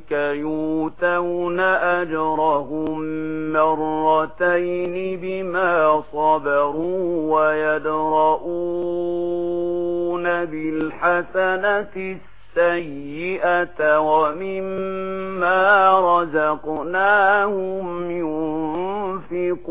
أولئك يوتون أجرهم مرتين بما صبروا ويدرؤون بالحسنة السيئة ومما رزقناهم ينفقون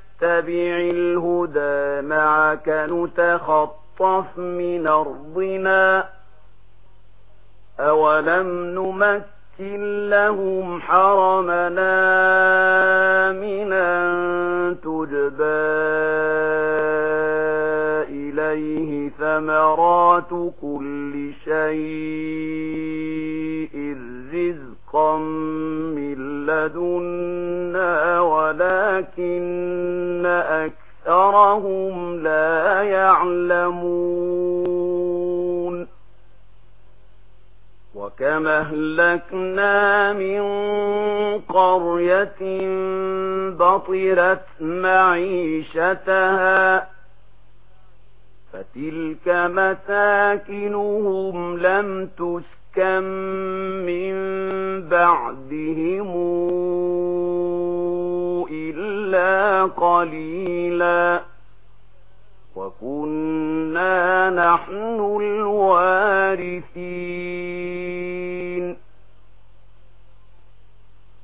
نتبع الهدى معك نتخطف من أرضنا أولم نمكن لهم حرمنا من أن تجبى إليه ثمرات كل شيء رزقا من لدن ولكن أكثرهم لا يعلمون. وكم أهلكنا من قرية بطرت معيشتها فتلك مساكنهم لم تسكن من بعدهم. إلا قليلا وكنا نحن الوارثين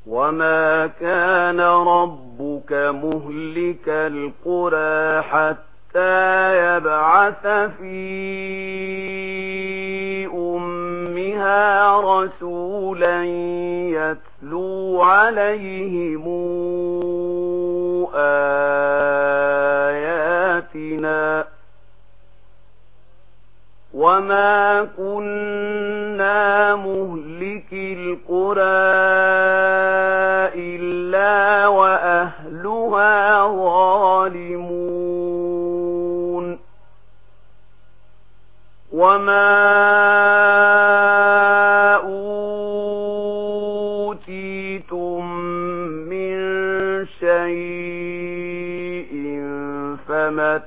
وما كان ربك مهلك القرى حتى يبعث في أمها رسولا يتلو عليهم آياتنا وما كنا مهلك القرى إلا وأهلها ظالمون وما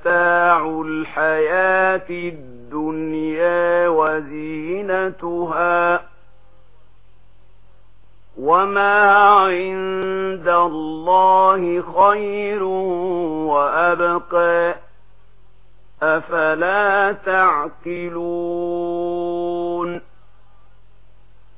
متاع الحياة الدنيا وزينتها وما عند الله خير وأبقى أفلا تعقلون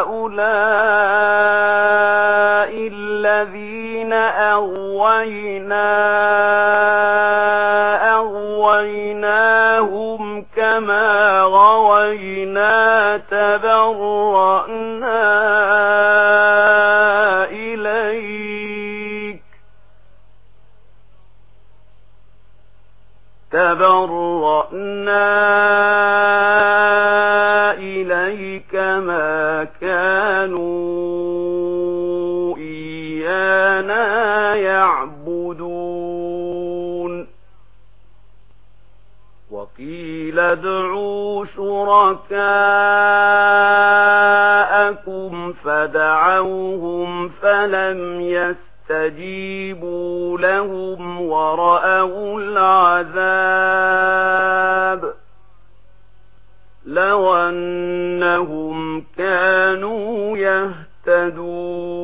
هؤلاء الذين أغوينا أغويناهم كما غوينا تبرأنا إليك تبرأنا إليك قِيلَ ادْعُوا شُرَكَاءَكُمْ فَدَعَوْهُمْ فَلَمْ يَسْتَجِيبُوا لَهُمْ وَرَأَوُا الْعَذَابَ لَوْ أَنَّهُمْ كَانُوا يَهْتَدُونَ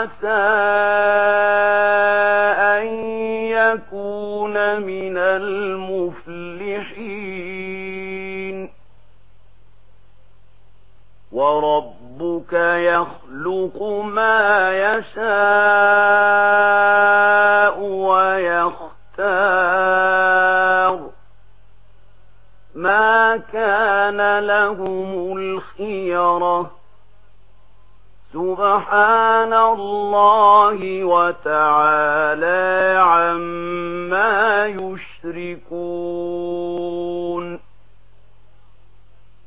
عسى أن يكون من المفلحين. وربك يخلق ما يشاء ويختار. ما كان لهم سبحان الله وتعالى عما يشركون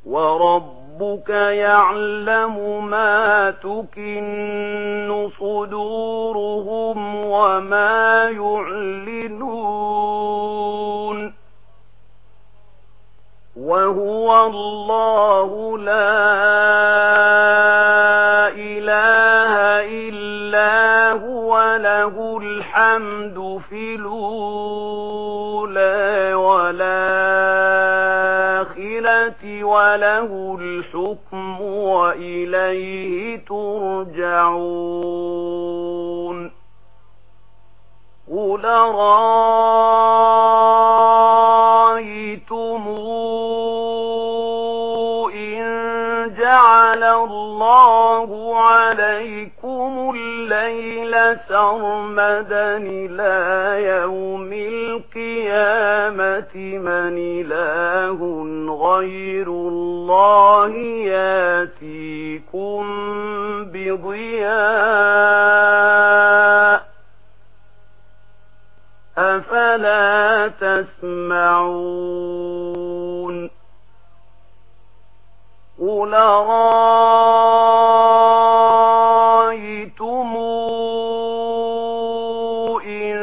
وربك يعلم ما تكن صدورهم وما يعلنون وهو الله لا فله الحمد في الأولى والآخرة وله الحكم وإليه ترجعون قل رأى جعل الله عليكم الليل سرمدا إلى يوم القيامة من إله غير الله ياتيكم بضياء أفلا تسمعون لرأيتم إن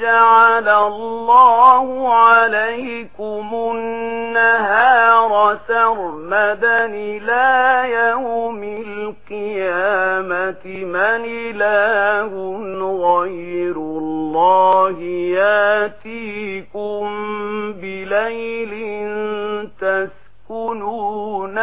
جعل الله عليكم النهار سرمدا إلى يوم القيامة من إله غير الله ياتيكم بليل تسكنون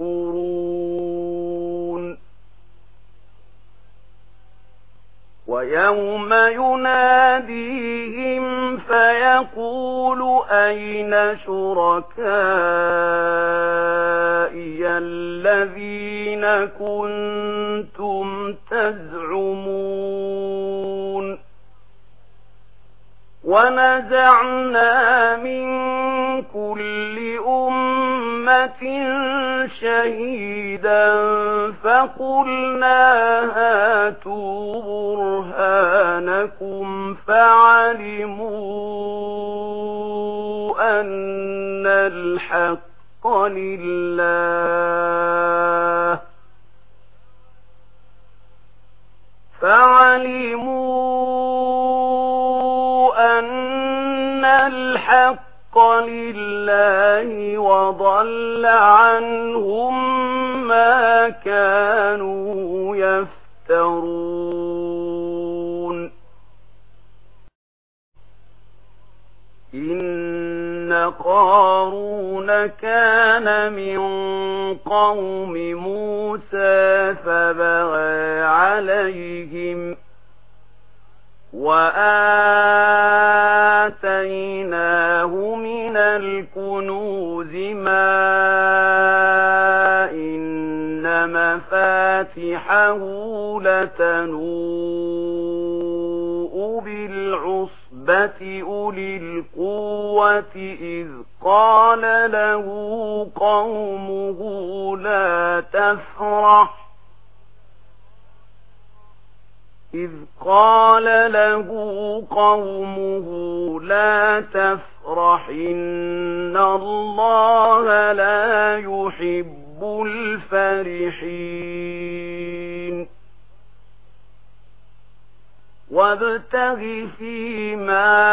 يشكرون ويوم يناديهم فيقول أين شركائي الذين كنتم تزعمون ونزعنا من كل أمة شهيدا فقلنا هاتوا برهانكم فعلموا أن الحق لله فعلموا الحق لله وضل عنهم ما كانوا يفترون. إن قارون كان من قوم موسى مفاتحه لتنوء بالعصبة أولي القوة إذ قال له قومه لا تفرح إذ قال له قومه لا تفرح إن الله لا يحب الفرحين تبتغ فيما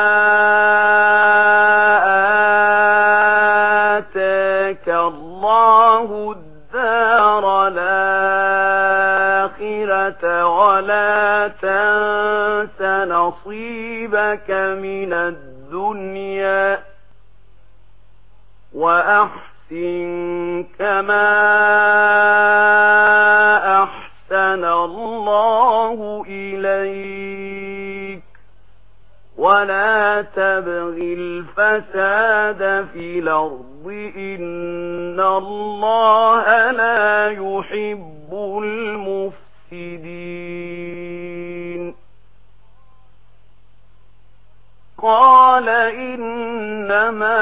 ولا تبغ الفساد في الأرض إن الله لا يحب المفسدين قال إنما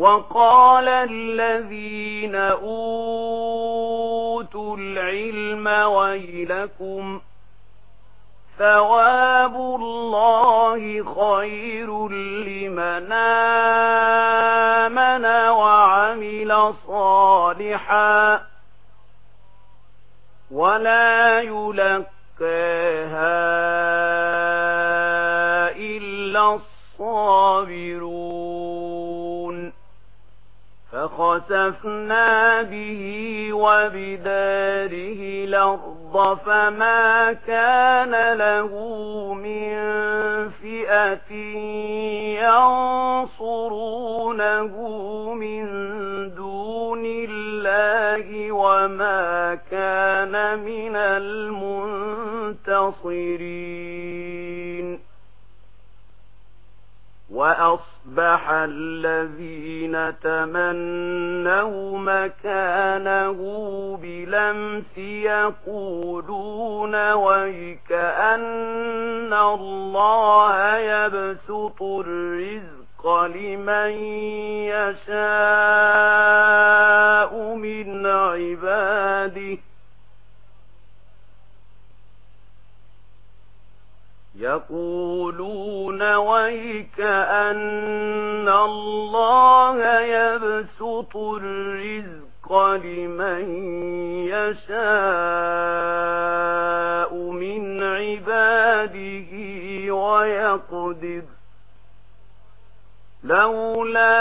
وقال الذين أوتوا العلم ويلكم ثواب الله خير لمن آمن وعمل صالحا ولا يلكاها إلا الصابرون فخسفنا به وبداره الأرض فما كان له من فئة ينصرونه من دون الله وما كان من المنتصرين وَأَصْرِينَ أصبح الذين تمنوا مكانه بلمس يقولون ويكأن الله يبسط الرزق لمن يشاء من عباده يقولون ويك أن الله يبسط الرزق لمن يشاء من عباده ويقدر لولا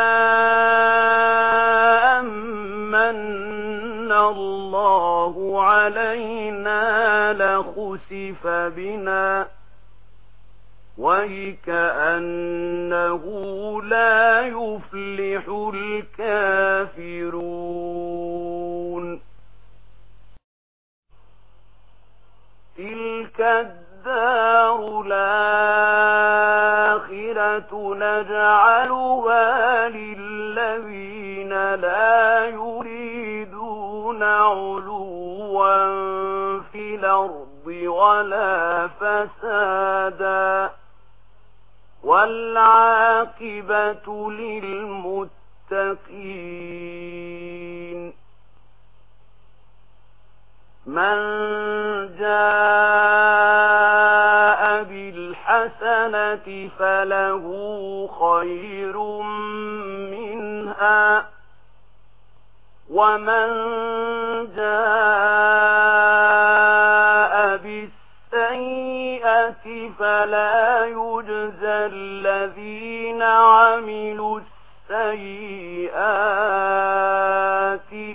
أمن الله علينا لخسف بنا وَيْكَأَنَّهُ لَا يُفْلِحُ الْكَافِرُونَ تِلْكَ الدَّارُ الْآخِرَةُ نَجْعَلُهَا لِلَّذِينَ لَا يُرِيدُونَ عُلُوًّا فِي الْأَرْضِ وَلَا فَسَادًا والعاقبة للمتقين. من جاء بالحسنة فله خير منها. ومن جاء فلا يجزى الذين عملوا السيئات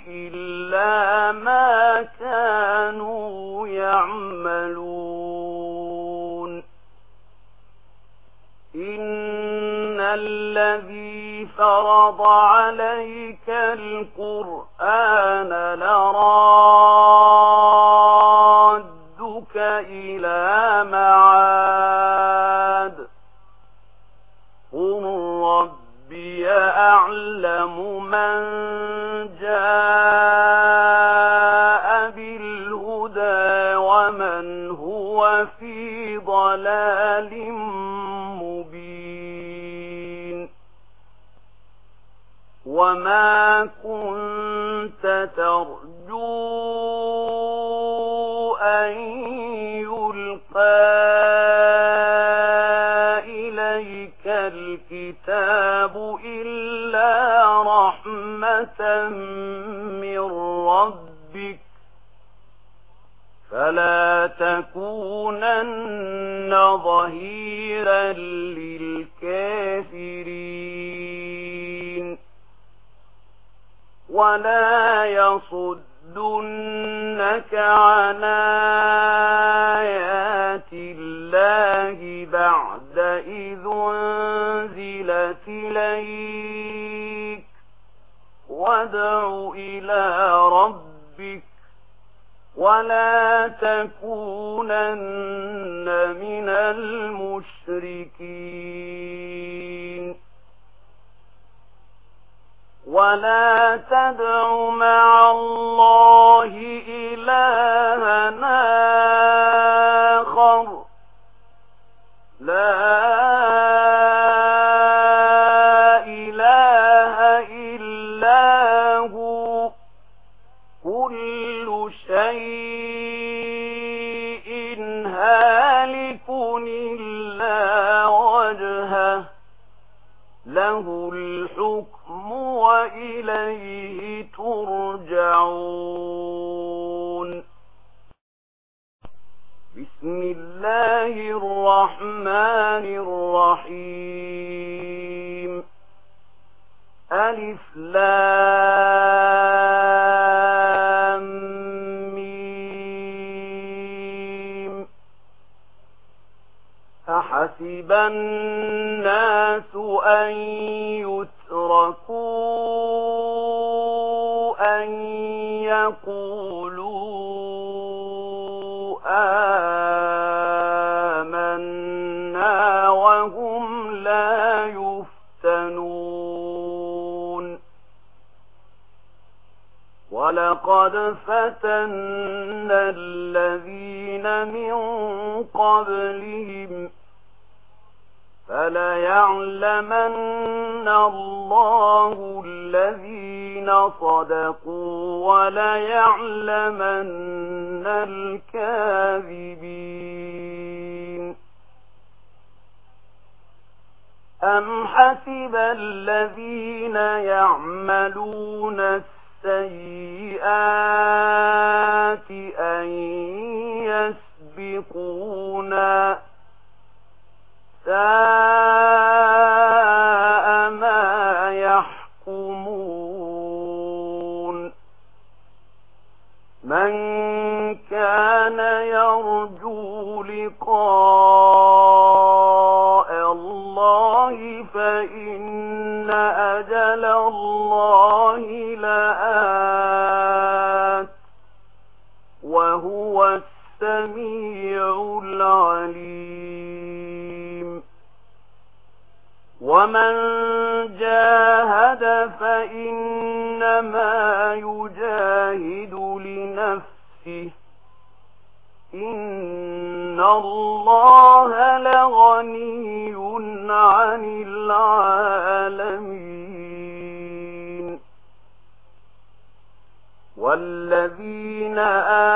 إلا ما كانوا يعملون. إن الذي فرض عليك القرآن لراد أعلم من آخر فليعلمن الله الذين صدقوا وليعلمن الكاذبين أم حسب الذين يعملون السيئات أن يسبقونا ساء ما يحكمون. من كان يرجو لقاء الله فإن أجل الله لآت. وهو السميع العليم. ومن جاهد فإنما يجاهد لنفسه إن الله لغني عن العالمين والذين آمنوا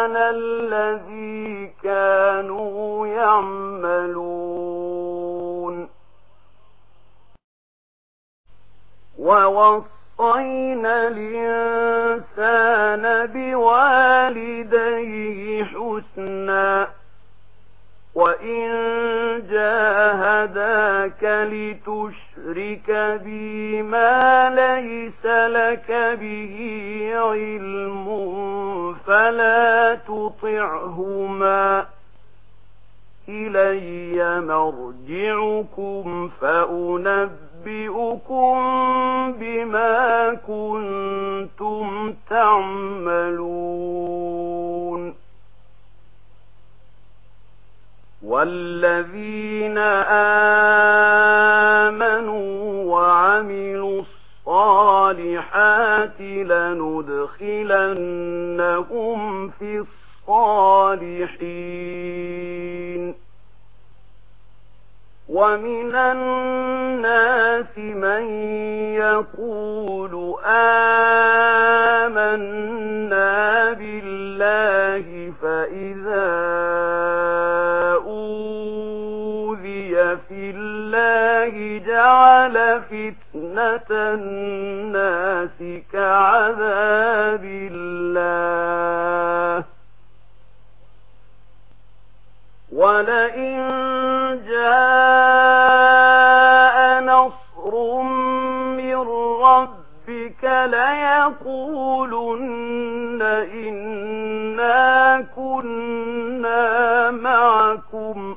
كان الذي كانوا يعملون. ووصينا الإنسان بوالديه حسنا. وإن جاهداك لتشكر تشرك بي ما ليس لك به علم فلا تطعهما إلي مرجعكم فأنبئكم بما كنتم تعملون والذين آمنوا الجنة لندخلنهم في الصالحين. ومن الناس من يقول آمنا بالله فإذا أوذي في الله جعل فتنة فتنة الناس كعذاب الله ولئن جاء نصر من ربك ليقولن إنا كنا معكم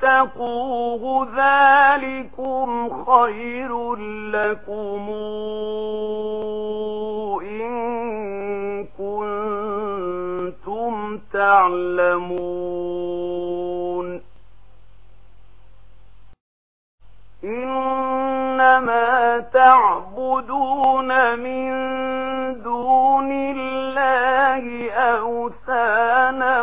فاتقوه ذلكم خير لكم إن كنتم تعلمون. إنما تعبدون من دون الله أوثانا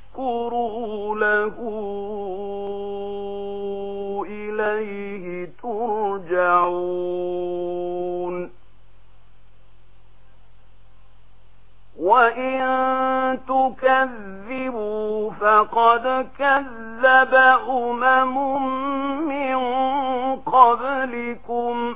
فاستغفروا له إليه ترجعون وإن تكذبوا فقد كذب أمم من قبلكم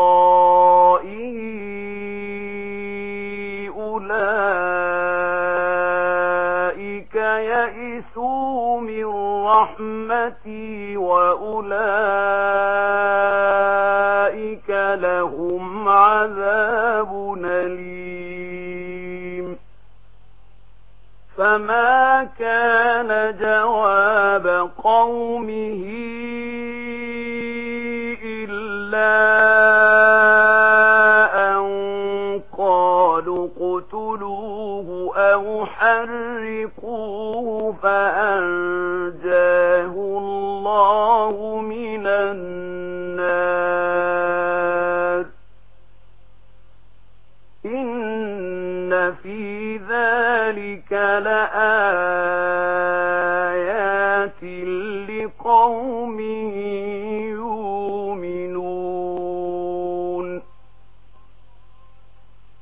رحمتي وأولئك لهم عذاب نليم فما كان جواب قومه إلا أن قالوا قتلوه أو حرقوه فأنت نجاه الله من النار إن في ذلك لآيات لقوم يؤمنون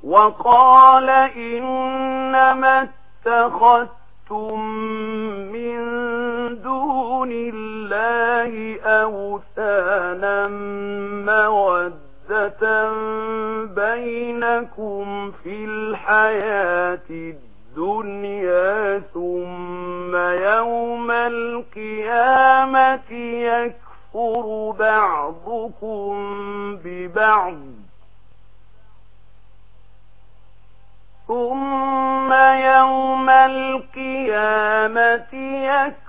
وقال إنما اتخذتم من دون الله أوثانا مودة بينكم في الحياة الدنيا ثم يوم القيامة يكفر بعضكم ببعض ثم يوم القيامة يكفر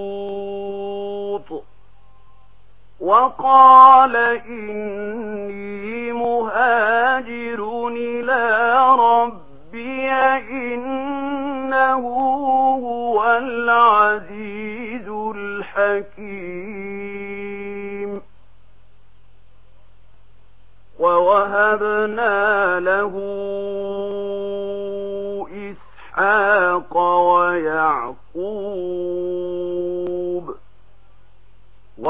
وقال إني مهاجر إلى ربي إنه هو العزيز الحكيم. ووهبنا له إسحاق ويعقوب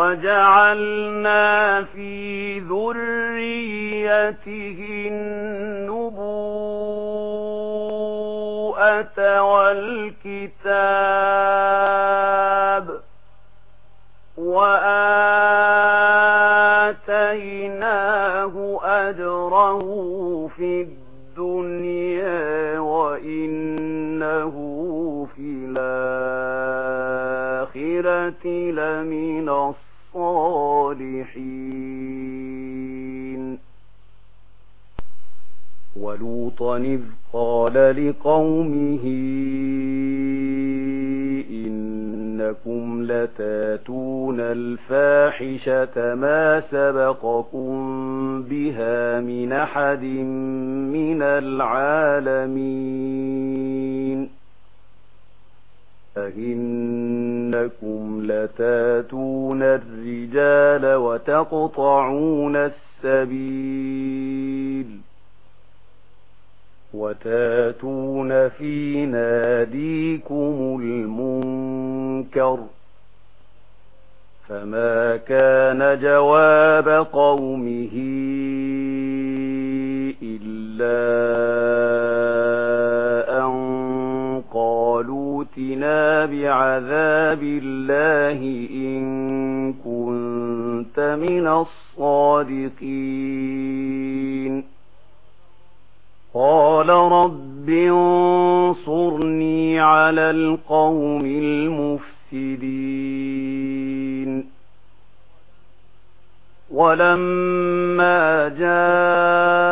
وجعلنا في ذريته النبوءة والكتاب وآتيناه أجره في الدنيا وإنه في الآخرة لمن الصالحين الصالحين ولوطا إذ قال لقومه إنكم لتاتون الفاحشة ما سبقكم بها من أحد من العالمين أئنكم لتاتون الرجال وتقطعون السبيل وتاتون في ناديكم المنكر فما كان جواب قومه إلا فأتنا بعذاب الله إن كنت من الصادقين قال رب انصرني على القوم المفسدين ولما جاءت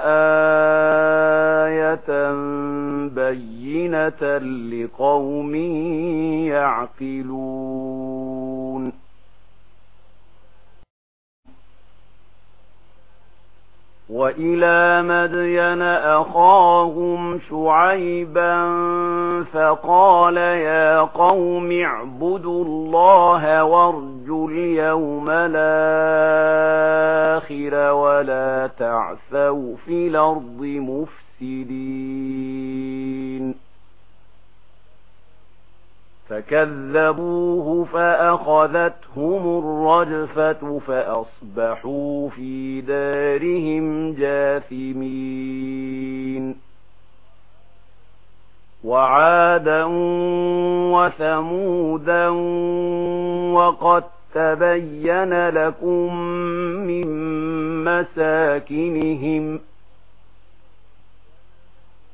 آية بينة لقوم يعقلون وإلى مدين أخاهم شعيبا فقال يا قوم اعبدوا الله وارجوا اليوم الآخر ولا تعثوا في الأرض مفسدين المفسدين. فكذبوه فأخذتهم الرجفة فأصبحوا في دارهم جاثمين. وعادا وثمودا وقد تبين لكم من مساكنهم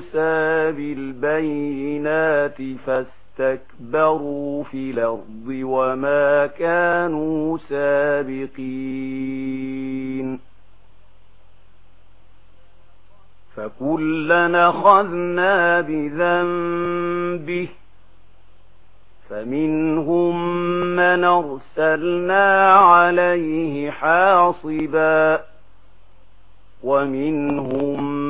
موسى بالبينات فاستكبروا في الأرض وما كانوا سابقين. فكلنا خذنا بذنبه فمنهم من أرسلنا عليه حاصبا ومنهم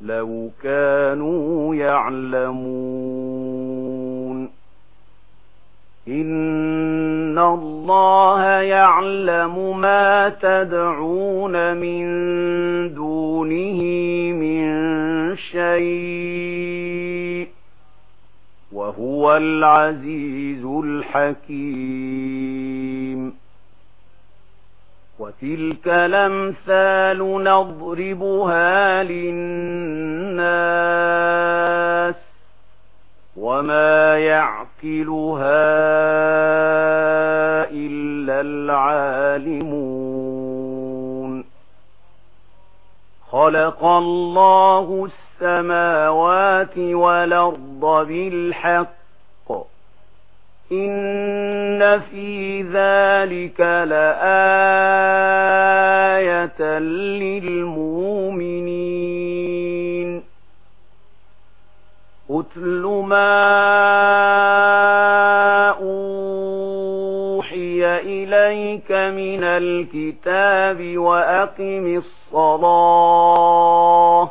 لو كانوا يعلمون إن الله يعلم ما تدعون من دونه من شيء وهو العزيز الحكيم وتلك الأمثال نضربها للناس وما يعقلها إلا العالمون. خلق الله السماوات والأرض بالحق إن في ذلك لآية للمؤمنين أتل ما أوحي إليك من الكتاب وأقم الصلاة